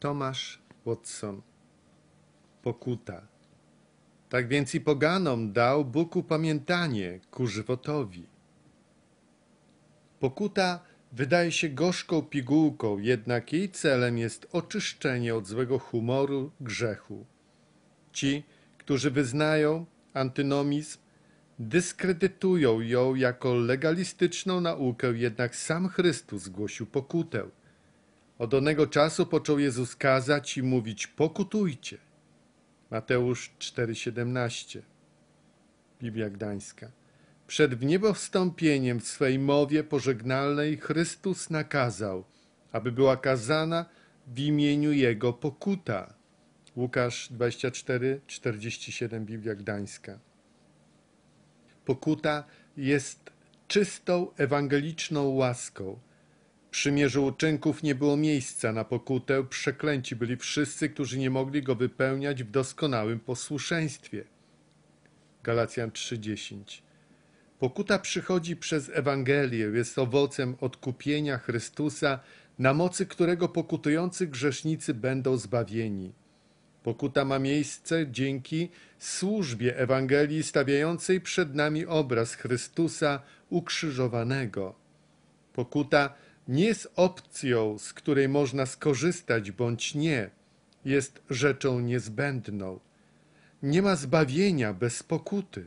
Tomasz Watson Pokuta Tak więc i poganom dał Bóg upamiętanie ku żywotowi. Pokuta wydaje się gorzką pigułką, jednak jej celem jest oczyszczenie od złego humoru grzechu. Ci, którzy wyznają antynomizm, dyskredytują ją jako legalistyczną naukę, jednak sam Chrystus głosił pokutę. Od onego czasu począł Jezus kazać i mówić pokutujcie. Mateusz 4,17 Biblia Gdańska. Przed wniebowstąpieniem w swej mowie pożegnalnej Chrystus nakazał, aby była kazana w imieniu Jego pokuta. Łukasz 24:47 Biblia Gdańska. Pokuta jest czystą ewangeliczną łaską. Przymierzu uczynków nie było miejsca na pokutę, przeklęci byli wszyscy, którzy nie mogli go wypełniać w doskonałym posłuszeństwie. Galacjan 3:10 Pokuta przychodzi przez Ewangelię, jest owocem odkupienia Chrystusa, na mocy którego pokutujący grzesznicy będą zbawieni. Pokuta ma miejsce dzięki służbie Ewangelii stawiającej przed nami obraz Chrystusa ukrzyżowanego. Pokuta nie jest opcją, z której można skorzystać bądź nie, jest rzeczą niezbędną. Nie ma zbawienia bez pokuty.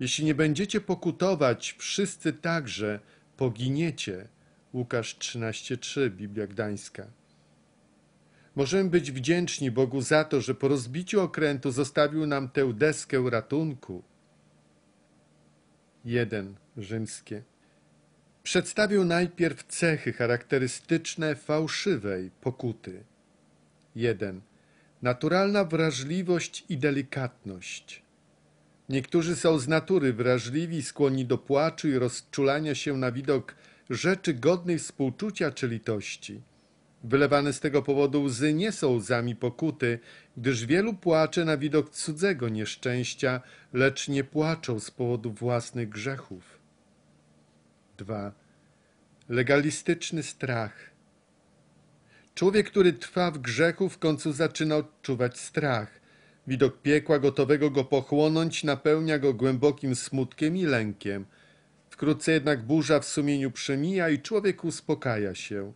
Jeśli nie będziecie pokutować, wszyscy także poginiecie. Łukasz 13:3 Biblia Gdańska. Możemy być wdzięczni Bogu za to, że po rozbiciu okrętu zostawił nam tę deskę ratunku. 1. Rzymskie. Przedstawił najpierw cechy charakterystyczne fałszywej pokuty. 1. Naturalna wrażliwość i delikatność. Niektórzy są z natury wrażliwi, skłonni do płaczu i rozczulania się na widok rzeczy godnej współczucia czy litości. Wylewane z tego powodu łzy nie są łzami pokuty, gdyż wielu płacze na widok cudzego nieszczęścia, lecz nie płaczą z powodu własnych grzechów. 2. Legalistyczny strach. Człowiek, który trwa w grzechu, w końcu zaczyna odczuwać strach. Widok piekła gotowego go pochłonąć napełnia go głębokim smutkiem i lękiem. Wkrótce jednak burza w sumieniu przemija i człowiek uspokaja się.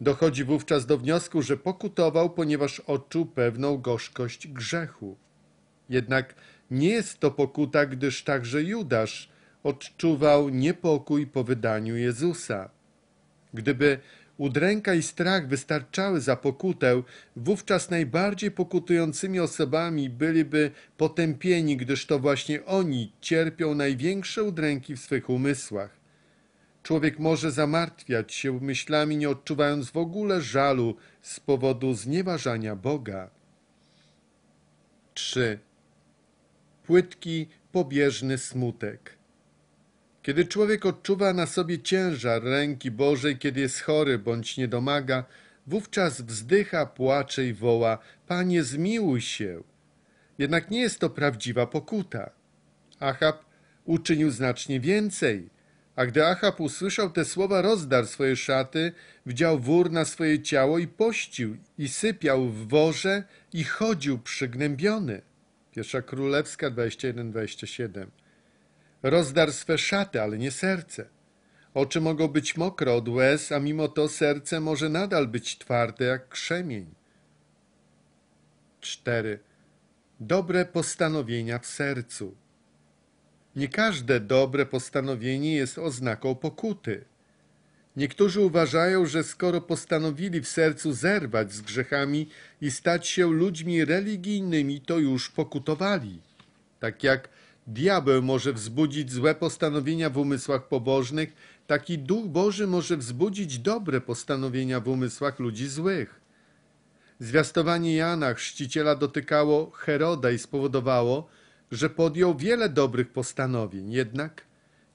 Dochodzi wówczas do wniosku, że pokutował, ponieważ odczuł pewną gorzkość grzechu. Jednak nie jest to pokuta, gdyż także Judasz odczuwał niepokój po wydaniu Jezusa. Gdyby udręka i strach wystarczały za pokutę, wówczas najbardziej pokutującymi osobami byliby potępieni, gdyż to właśnie oni cierpią największe udręki w swych umysłach. Człowiek może zamartwiać się myślami, nie odczuwając w ogóle żalu z powodu znieważania Boga. 3. Płytki, pobieżny smutek. Kiedy człowiek odczuwa na sobie ciężar ręki Bożej, kiedy jest chory bądź nie domaga, wówczas wzdycha, płacze i woła: Panie, zmiłuj się. Jednak nie jest to prawdziwa pokuta. Achab uczynił znacznie więcej. A gdy Achab usłyszał te słowa, rozdarł swoje szaty, wdział wór na swoje ciało i pościł, i sypiał w worze i chodził przygnębiony. Pierwsza Królewska 21-27 Rozdarł swe szaty, ale nie serce. Oczy mogą być mokre od łez, a mimo to serce może nadal być twarde jak krzemień. 4. Dobre postanowienia w sercu. Nie każde dobre postanowienie jest oznaką pokuty. Niektórzy uważają, że skoro postanowili w sercu zerwać z grzechami i stać się ludźmi religijnymi, to już pokutowali. Tak jak diabeł może wzbudzić złe postanowienia w umysłach pobożnych, taki duch Boży może wzbudzić dobre postanowienia w umysłach ludzi złych. Zwiastowanie Jana Chrzciciela dotykało Heroda i spowodowało, że podjął wiele dobrych postanowień, jednak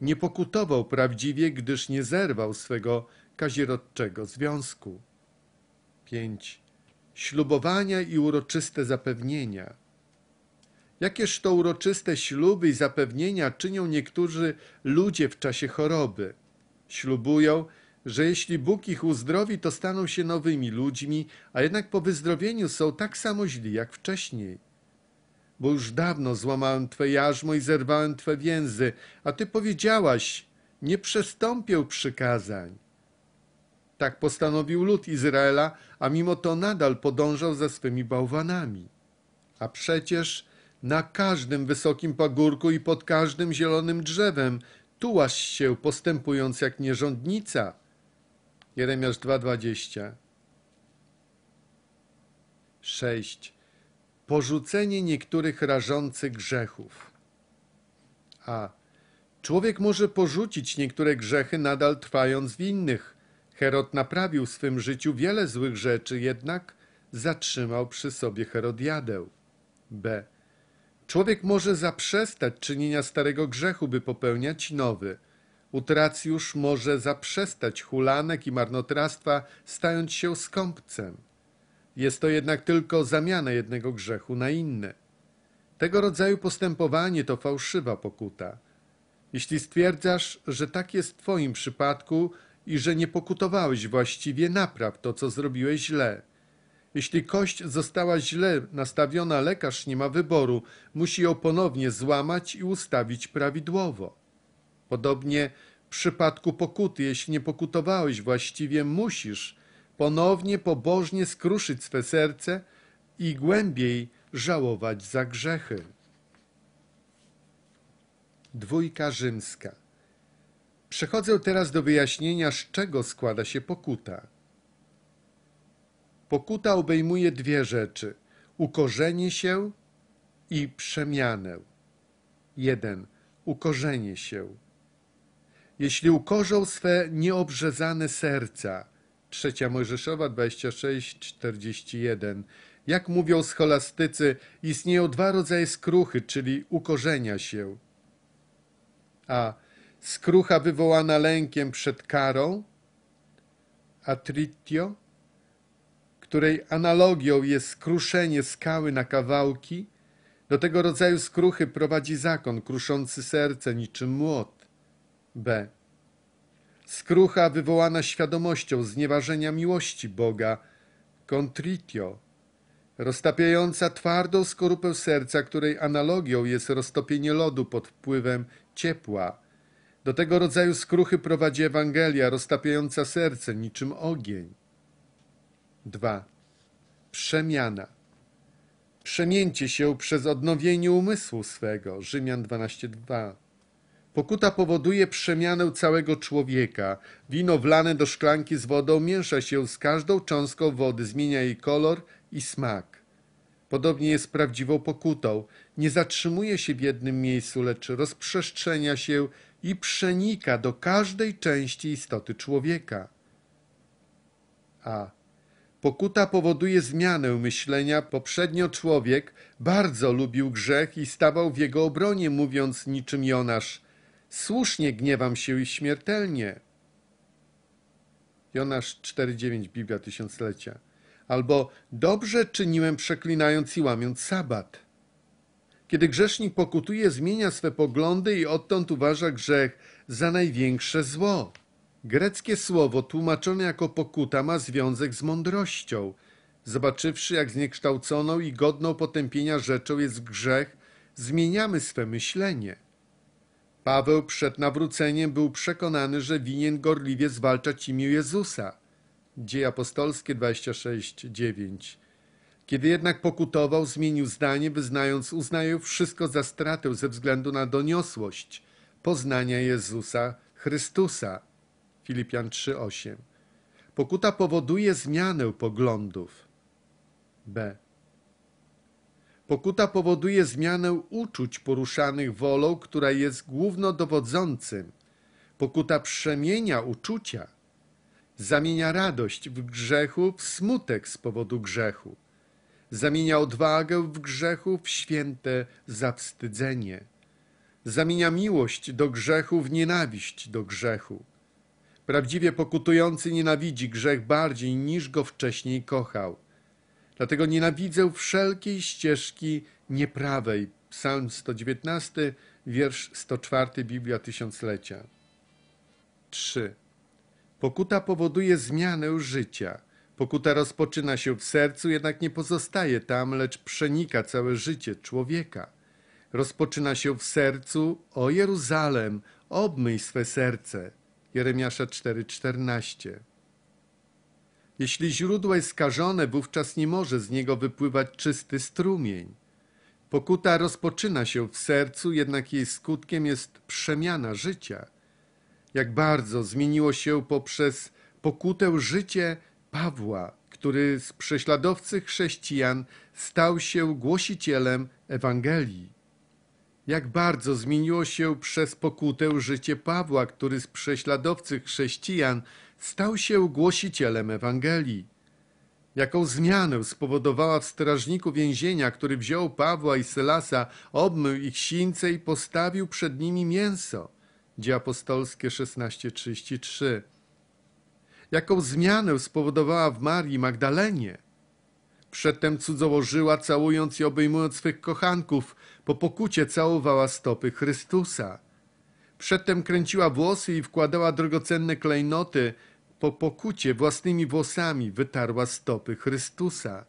nie pokutował prawdziwie, gdyż nie zerwał swego kazirodczego związku. 5. Ślubowania i uroczyste zapewnienia. Jakież to uroczyste śluby i zapewnienia czynią niektórzy ludzie w czasie choroby. Ślubują, że jeśli Bóg ich uzdrowi, to staną się nowymi ludźmi, a jednak po wyzdrowieniu są tak samo źli jak wcześniej. Bo już dawno złamałem Twe jarzmo i zerwałem Twe więzy, a Ty powiedziałaś, nie przestąpię przykazań. Tak postanowił lud Izraela, a mimo to nadal podążał za swymi bałwanami. A przecież na każdym wysokim pagórku i pod każdym zielonym drzewem tułaś się, postępując jak nierządnica. Jeremiasz 2,20 6. Porzucenie niektórych rażących grzechów. A. Człowiek może porzucić niektóre grzechy, nadal trwając w innych. Herod naprawił w swym życiu wiele złych rzeczy, jednak zatrzymał przy sobie Herodiadę. B. Człowiek może zaprzestać czynienia starego grzechu, by popełniać nowy. Utracjusz może zaprzestać hulanek i marnotrawstwa, stając się skąpcem. Jest to jednak tylko zamiana jednego grzechu na inny. Tego rodzaju postępowanie to fałszywa pokuta. Jeśli stwierdzasz, że tak jest w Twoim przypadku i że nie pokutowałeś właściwie, napraw to, co zrobiłeś źle. Jeśli kość została źle nastawiona, lekarz nie ma wyboru, musi ją ponownie złamać i ustawić prawidłowo. Podobnie w przypadku pokuty, jeśli nie pokutowałeś właściwie, musisz ponownie pobożnie skruszyć swe serce i głębiej żałować za grzechy. Dwójka rzymska. Przechodzę teraz do wyjaśnienia, z czego składa się pokuta. Pokuta obejmuje dwie rzeczy: ukorzenie się i przemianę. 1. Ukorzenie się. Jeśli ukorzą swe nieobrzezane serca, trzecia Mojżeszowa 26:41. Jak mówią scholastycy, istnieją dwa rodzaje skruchy, czyli ukorzenia się. A skrucha wywołana lękiem przed karą, atritio, której analogią jest skruszenie skały na kawałki, do tego rodzaju skruchy prowadzi zakon kruszący serce niczym młot. B. Skrucha wywołana świadomością znieważenia miłości Boga, contritio, roztapiająca twardą skorupę serca, której analogią jest roztopienie lodu pod wpływem ciepła. Do tego rodzaju skruchy prowadzi Ewangelia, roztapiająca serce niczym ogień. 2. Przemiana. Przemięcie się przez odnowienie umysłu swego. Rzymian 12:2. Pokuta powoduje przemianę całego człowieka. Wino wlane do szklanki z wodą miesza się z każdą cząstką wody, zmienia jej kolor i smak. Podobnie jest prawdziwą pokutą. Nie zatrzymuje się w jednym miejscu, lecz rozprzestrzenia się i przenika do każdej części istoty człowieka. A. Pokuta powoduje zmianę myślenia. Poprzednio człowiek bardzo lubił grzech i stawał w jego obronie, mówiąc niczym Jonasz: Słusznie gniewam się i śmiertelnie. Jonasz 4,9 Biblia Tysiąclecia. Albo dobrze czyniłem przeklinając i łamiąc sabat. Kiedy grzesznik pokutuje, zmienia swe poglądy i odtąd uważa grzech za największe zło. Greckie słowo tłumaczone jako pokuta ma związek z mądrością. Zobaczywszy, jak zniekształconą i godną potępienia rzeczą jest grzech, zmieniamy swe myślenie. Paweł przed nawróceniem był przekonany, że winien gorliwie zwalczać imię Jezusa. Dzieje apostolskie 26:9. Kiedy jednak pokutował, zmienił zdanie, wyznając, uznaję wszystko za stratę ze względu na doniosłość poznania Jezusa Chrystusa. Filipian 3:8. Pokuta powoduje zmianę poglądów. B. Pokuta powoduje zmianę uczuć poruszanych wolą, która jest głównodowodzącym. Pokuta przemienia uczucia. Zamienia radość w grzechu w smutek z powodu grzechu. Zamienia odwagę w grzechu w święte zawstydzenie. Zamienia miłość do grzechu w nienawiść do grzechu. Prawdziwie pokutujący nienawidzi grzech bardziej niż go wcześniej kochał. Dlatego nienawidzę wszelkiej ścieżki nieprawej. Psalm 119, wiersz 104 Biblia Tysiąclecia. 3. Pokuta powoduje zmianę życia. Pokuta rozpoczyna się w sercu, jednak nie pozostaje tam, lecz przenika całe życie człowieka. Rozpoczyna się w sercu, o Jeruzalem, obmyj swe serce. Jeremiasza 4,14 Jeśli źródło jest skażone, wówczas nie może z niego wypływać czysty strumień. Pokuta rozpoczyna się w sercu, jednak jej skutkiem jest przemiana życia. Jak bardzo zmieniło się poprzez pokutę życie Pawła, który z prześladowcy chrześcijan stał się głosicielem Ewangelii. Jak bardzo zmieniło się przez pokutę życie Pawła, który z prześladowcy chrześcijan stał się głosicielem Ewangelii. Jaką zmianę spowodowała w strażniku więzienia, który wziął Pawła i Sylasa, obmył ich sińce i postawił przed nimi mięso. Dzieje apostolskie 16:33. Jaką zmianę spowodowała w Marii Magdalenie. Przedtem cudzołożyła, całując i obejmując swych kochanków, po pokucie całowała stopy Chrystusa. Przedtem kręciła włosy i wkładała drogocenne klejnoty, po pokucie własnymi włosami wytarła stopy Chrystusa.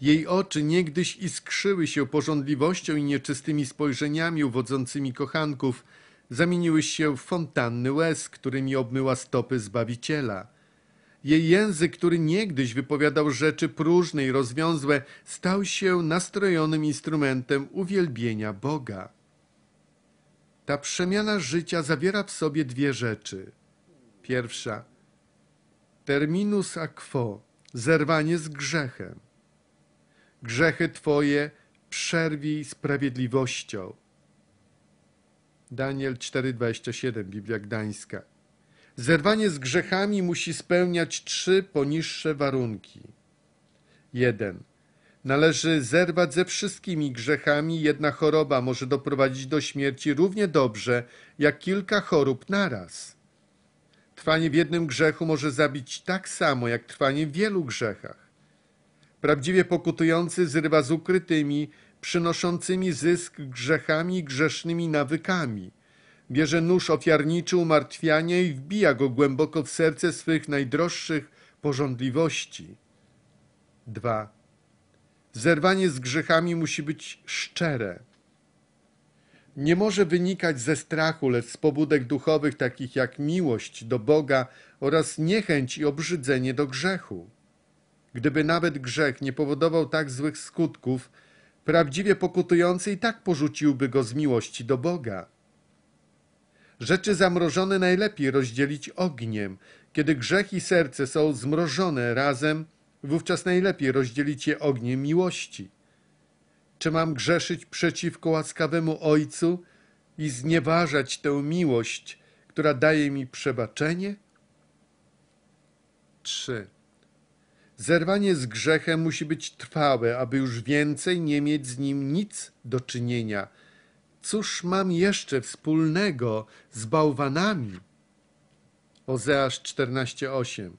Jej oczy niegdyś iskrzyły się porządliwością i nieczystymi spojrzeniami uwodzącymi kochanków, zamieniły się w fontanny łez, którymi obmyła stopy Zbawiciela. Jej język, który niegdyś wypowiadał rzeczy próżne i rozwiązłe, stał się nastrojonym instrumentem uwielbienia Boga. Ta przemiana życia zawiera w sobie dwie rzeczy. Pierwsza – terminus a quo, zerwanie z grzechem. Grzechy Twoje przerwij sprawiedliwością. Daniel 4,27, Biblia Gdańska. Zerwanie z grzechami musi spełniać trzy poniższe warunki. 1. Należy zerwać ze wszystkimi grzechami. Jedna choroba może doprowadzić do śmierci równie dobrze jak kilka chorób naraz. Trwanie w jednym grzechu może zabić tak samo, jak trwanie w wielu grzechach. Prawdziwie pokutujący zrywa z ukrytymi, przynoszącymi zysk grzechami i grzesznymi nawykami. Bierze nóż ofiarniczy umartwiania i wbija go głęboko w serce swych najdroższych porządliwości. 2. Zerwanie z grzechami musi być szczere nie może wynikać ze strachu, lecz z pobudek duchowych, takich jak miłość do Boga oraz niechęć i obrzydzenie do grzechu. Gdyby nawet grzech nie powodował tak złych skutków, prawdziwie pokutujący i tak porzuciłby go z miłości do Boga. Rzeczy zamrożone najlepiej rozdzielić ogniem. Kiedy grzech i serce są zmrożone razem, wówczas najlepiej rozdzielić je ogniem miłości. Czy mam grzeszyć przeciwko łaskawemu Ojcu i znieważać tę miłość, która daje mi przebaczenie? 3. Zerwanie z grzechem musi być trwałe, aby już więcej nie mieć z nim nic do czynienia. Cóż mam jeszcze wspólnego z bałwanami? Ozeasz 14:8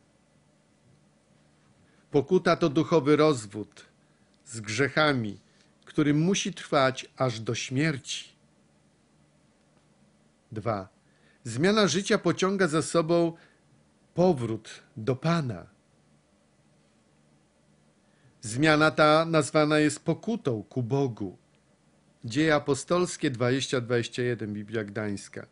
Pokuta to duchowy rozwód z grzechami, który musi trwać aż do śmierci. 2. Zmiana życia pociąga za sobą powrót do Pana. Zmiana ta nazwana jest pokutą ku Bogu. Dzieje apostolskie 20-21 Biblia Gdańska.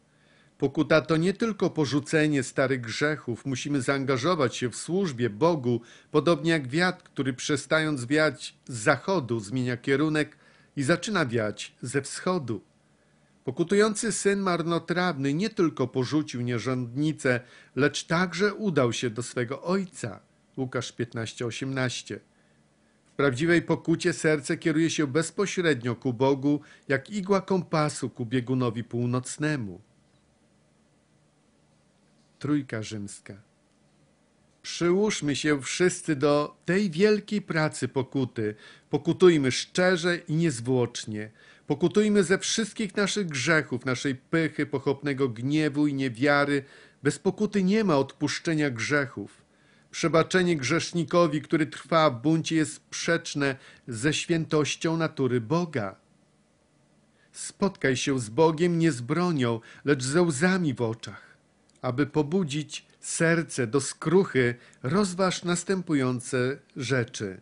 Pokuta to nie tylko porzucenie starych grzechów, musimy zaangażować się w służbie Bogu, podobnie jak wiatr, który przestając wiać z zachodu zmienia kierunek i zaczyna wiać ze wschodu. Pokutujący syn marnotrawny nie tylko porzucił nierządnicę, lecz także udał się do swego ojca. Łukasz 15:18. Prawdziwej pokucie serce kieruje się bezpośrednio ku Bogu, jak igła kompasu ku biegunowi północnemu. Trójka rzymska. Przyłóżmy się wszyscy do tej wielkiej pracy pokuty. Pokutujmy szczerze i niezwłocznie. Pokutujmy ze wszystkich naszych grzechów, naszej pychy, pochopnego gniewu i niewiary. Bez pokuty nie ma odpuszczenia grzechów. Przebaczenie grzesznikowi, który trwa w buncie, jest sprzeczne ze świętością natury Boga. Spotkaj się z Bogiem nie z bronią, lecz ze łzami w oczach, aby pobudzić serce do skruchy, rozważ następujące rzeczy.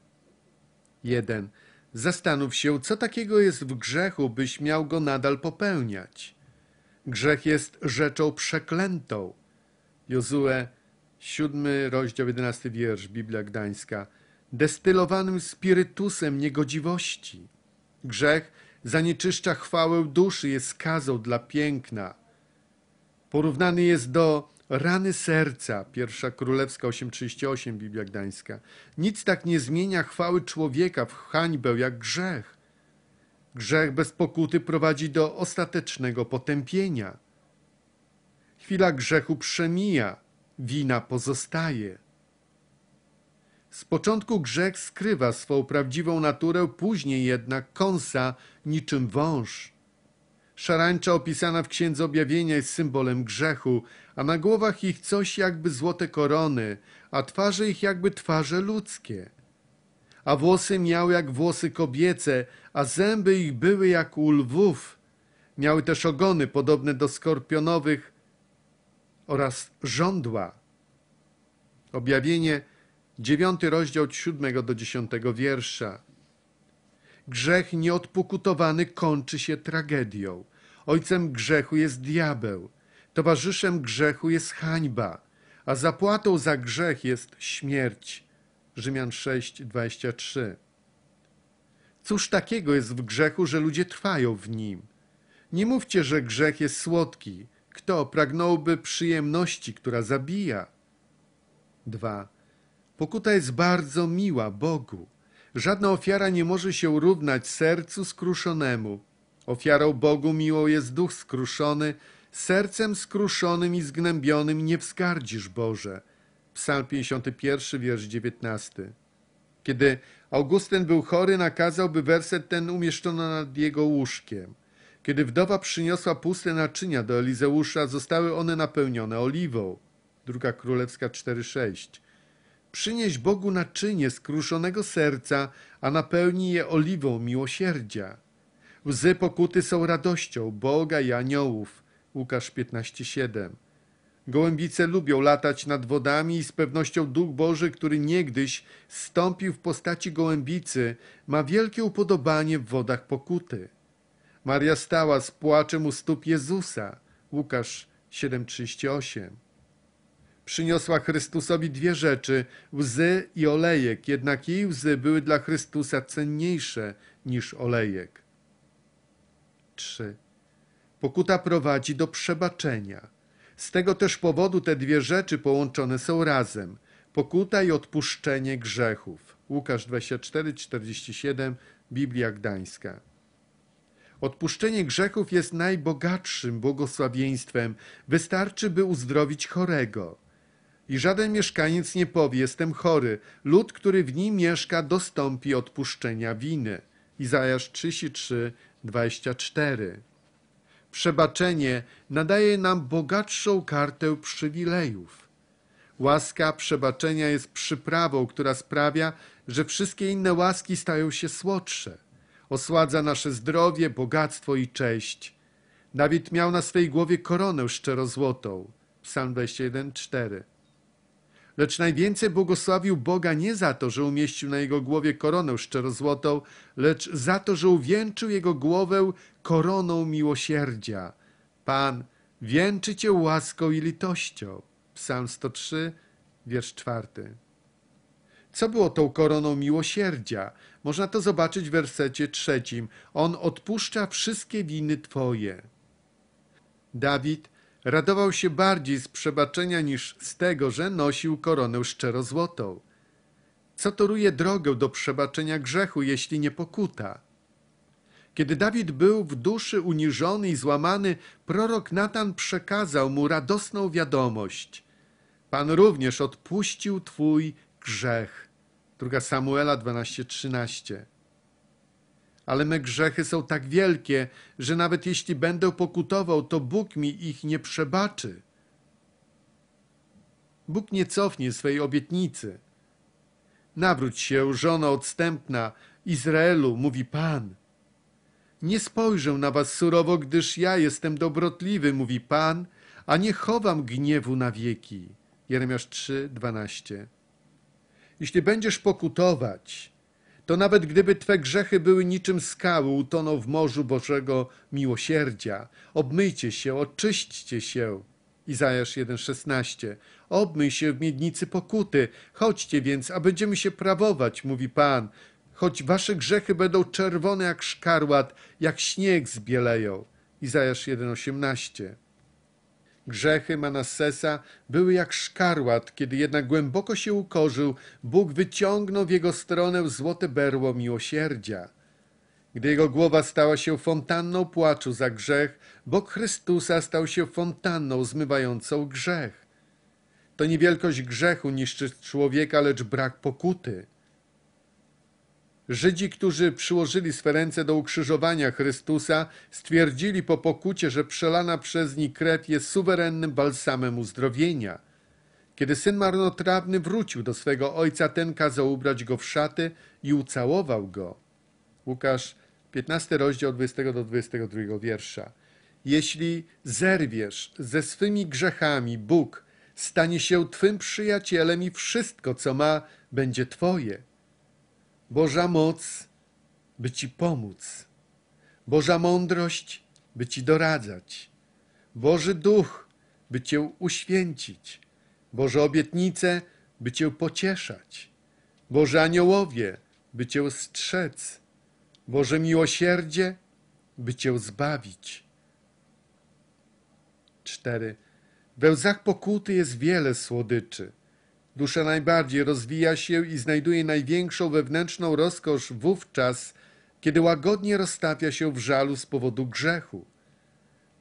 1. Zastanów się, co takiego jest w grzechu, byś miał go nadal popełniać. Grzech jest rzeczą przeklętą. Jozue, 7 rozdział 11 wiersz, Biblia Gdańska. Destylowanym spirytusem niegodziwości. Grzech zanieczyszcza chwałę duszy, jest skazą dla piękna. Porównany jest do rany serca, pierwsza królewska 838, Biblia Gdańska. Nic tak nie zmienia chwały człowieka w hańbę jak grzech. Grzech bez pokuty prowadzi do ostatecznego potępienia. Chwila grzechu przemija, wina pozostaje. Z początku grzech skrywa swą prawdziwą naturę, później jednak kąsa niczym wąż. Szarańcza opisana w Księdze Objawienia jest symbolem grzechu, a na głowach ich coś jakby złote korony, a twarze ich jakby twarze ludzkie. A włosy miały jak włosy kobiece, a zęby ich były jak u lwów. Miały też ogony podobne do skorpionowych oraz żądła. Objawienie, dziewiąty rozdział od siódmego do dziesiątego wiersza. Grzech nieodpukutowany kończy się tragedią. Ojcem grzechu jest diabeł, towarzyszem grzechu jest hańba, a zapłatą za grzech jest śmierć. Rzymian 6, 23. Cóż takiego jest w grzechu, że ludzie trwają w nim? Nie mówcie, że grzech jest słodki. Kto pragnąłby przyjemności, która zabija? 2. Pokuta jest bardzo miła Bogu. Żadna ofiara nie może się równać sercu skruszonemu. Ofiarą Bogu miło jest duch skruszony, sercem skruszonym i zgnębionym nie wzgardzisz Boże. Psalm 51, wiersz 19. Kiedy Augustyn był chory, nakazał, by werset ten umieszczono nad jego łóżkiem. Kiedy wdowa przyniosła puste naczynia do Elizeusza, zostały one napełnione oliwą. Druga Królewska 4,6. Przynieś Bogu naczynie skruszonego serca, a napełni je oliwą miłosierdzia. Łzy pokuty są radością Boga i aniołów. Łukasz 15,7. Gołębice lubią latać nad wodami i z pewnością Duch Boży, który niegdyś stąpił w postaci gołębicy, ma wielkie upodobanie w wodach pokuty. Maria stała z płaczem u stóp Jezusa. Łukasz 7,38. Przyniosła Chrystusowi dwie rzeczy, łzy i olejek, jednak jej łzy były dla Chrystusa cenniejsze niż olejek. 3. Pokuta prowadzi do przebaczenia. Z tego też powodu te dwie rzeczy połączone są razem. Pokuta i odpuszczenie grzechów. Łukasz 24:47, Biblia Gdańska. Odpuszczenie grzechów jest najbogatszym błogosławieństwem. Wystarczy, by uzdrowić chorego. I żaden mieszkaniec nie powie, jestem chory. Lud, który w nim mieszka, dostąpi odpuszczenia winy. Izajasz 33, 24. Przebaczenie nadaje nam bogatszą kartę przywilejów. Łaska przebaczenia jest przyprawą, która sprawia, że wszystkie inne łaski stają się słodsze. Osładza nasze zdrowie, bogactwo i cześć. Dawid miał na swej głowie koronę szczerozłotą. Psalm 21, 4 lecz najwięcej błogosławił Boga nie za to, że umieścił na jego głowie koronę szczerozłotą, lecz za to, że uwieńczył jego głowę koroną miłosierdzia. Pan wieńczy cię łaską i litością. Psalm 103, wiersz czwarty. Co było tą koroną miłosierdzia? Można to zobaczyć w wersecie trzecim. On odpuszcza wszystkie winy Twoje. Dawid radował się bardziej z przebaczenia niż z tego, że nosił koronę szczerozłotą. Co toruje drogę do przebaczenia grzechu, jeśli nie pokuta? Kiedy Dawid był w duszy uniżony i złamany, prorok Natan przekazał mu radosną wiadomość. Pan również odpuścił twój grzech. 2 Samuela 12:13 ale me grzechy są tak wielkie, że nawet jeśli będę pokutował, to Bóg mi ich nie przebaczy. Bóg nie cofnie swej obietnicy. Nawróć się, żono odstępna, Izraelu, mówi Pan. Nie spojrzę na was surowo, gdyż ja jestem dobrotliwy, mówi Pan, a nie chowam gniewu na wieki. Jeremiasz 3, 12. Jeśli będziesz pokutować, to nawet gdyby twe grzechy były niczym skały, utoną w morzu Bożego miłosierdzia. Obmyjcie się, oczyśćcie się. Izajasz 1,16. Obmyj się w miednicy pokuty. Chodźcie więc, a będziemy się prawować, mówi Pan. Choć wasze grzechy będą czerwone jak szkarłat, jak śnieg zbieleją. Izajasz 1,18. Grzechy Manassesa były jak szkarłat, kiedy jednak głęboko się ukorzył, Bóg wyciągnął w jego stronę złote berło miłosierdzia. Gdy jego głowa stała się fontanną płaczu za grzech, Bóg Chrystusa stał się fontanną zmywającą grzech. To nie wielkość grzechu niszczy człowieka, lecz brak pokuty. Żydzi, którzy przyłożyli swe ręce do ukrzyżowania Chrystusa, stwierdzili po pokucie, że przelana przez nich krew jest suwerennym balsamem uzdrowienia. Kiedy syn marnotrawny wrócił do swego ojca, ten kazał ubrać go w szaty i ucałował go. Łukasz 15 rozdział 20 do 22 wiersza. Jeśli zerwiesz ze swymi grzechami, Bóg stanie się twym przyjacielem i wszystko, co ma, będzie twoje. Boża moc, by ci pomóc. Boża mądrość, by ci doradzać. Boży duch, by cię uświęcić. Boże obietnice, by cię pocieszać. Boże aniołowie, by cię strzec. Boże miłosierdzie, by cię zbawić. 4. We łzach pokuty jest wiele słodyczy. Dusza najbardziej rozwija się i znajduje największą wewnętrzną rozkosz wówczas, kiedy łagodnie rozstawia się w żalu z powodu grzechu.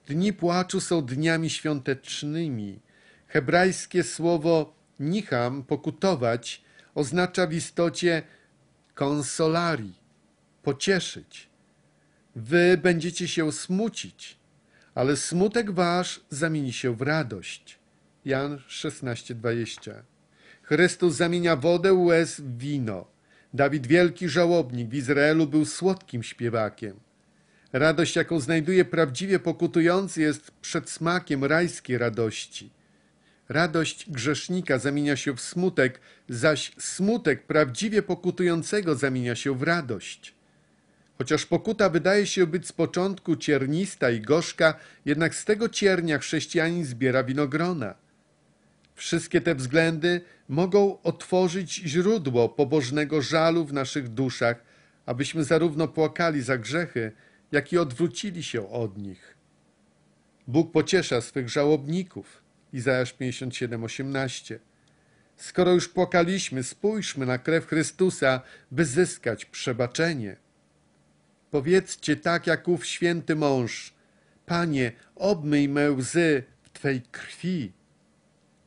Dni płaczu są dniami świątecznymi. Hebrajskie słowo nicham, pokutować, oznacza w istocie konsolari, pocieszyć. Wy będziecie się smucić, ale smutek wasz zamieni się w radość. Jan 16:20 Chrystus zamienia wodę łez w wino. Dawid, wielki żałobnik w Izraelu, był słodkim śpiewakiem. Radość, jaką znajduje prawdziwie pokutujący, jest przedsmakiem rajskiej radości. Radość grzesznika zamienia się w smutek, zaś smutek prawdziwie pokutującego zamienia się w radość. Chociaż pokuta wydaje się być z początku ciernista i gorzka, jednak z tego ciernia chrześcijanin zbiera winogrona. Wszystkie te względy mogą otworzyć źródło pobożnego żalu w naszych duszach, abyśmy zarówno płakali za grzechy, jak i odwrócili się od nich. Bóg pociesza swych żałobników. Izajasz 57:18. Skoro już płakaliśmy, spójrzmy na krew Chrystusa, by zyskać przebaczenie. Powiedzcie tak jak ów święty mąż: Panie, obmyj me łzy w Twej krwi.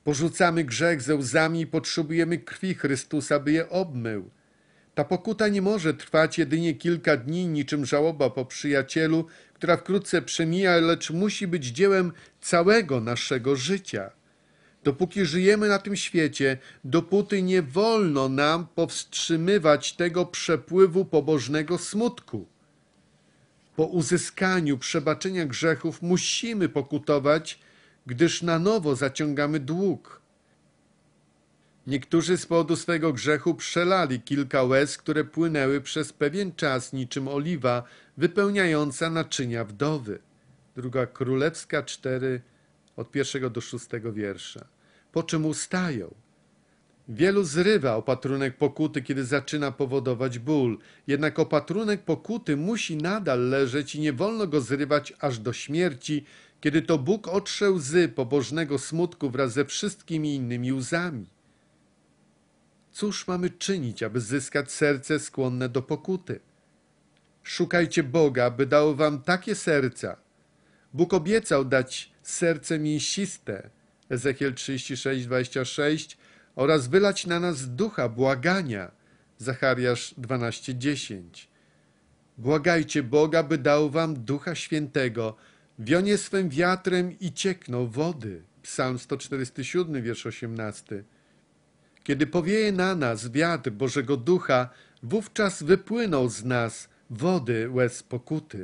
Porzucamy grzech ze łzami i potrzebujemy krwi Chrystusa, by je obmył. Ta pokuta nie może trwać jedynie kilka dni, niczym żałoba po przyjacielu, która wkrótce przemija, lecz musi być dziełem całego naszego życia. Dopóki żyjemy na tym świecie, dopóty nie wolno nam powstrzymywać tego przepływu pobożnego smutku. Po uzyskaniu przebaczenia grzechów musimy pokutować, gdyż na nowo zaciągamy dług. Niektórzy z powodu swego grzechu przelali kilka łez, które płynęły przez pewien czas niczym oliwa wypełniająca naczynia wdowy. Druga Królewska 4 od pierwszego do szóstego wiersza. Po czym ustają. Wielu zrywa opatrunek pokuty, kiedy zaczyna powodować ból. Jednak opatrunek pokuty musi nadal leżeć i nie wolno go zrywać aż do śmierci, kiedy to Bóg otrze łzy pobożnego smutku wraz ze wszystkimi innymi łzami. Cóż mamy czynić, aby zyskać serce skłonne do pokuty? Szukajcie Boga, by dał wam takie serca. Bóg obiecał dać serce mięsiste, Ezechiel 36, 26, oraz wylać na nas ducha błagania, Zachariasz 12, 10. Błagajcie Boga, by dał wam ducha świętego, wionie swym wiatrem i ciekną wody. Psalm 147, wiersz 18. Kiedy powieje na nas wiatr Bożego Ducha, wówczas wypłyną z nas wody łez pokuty.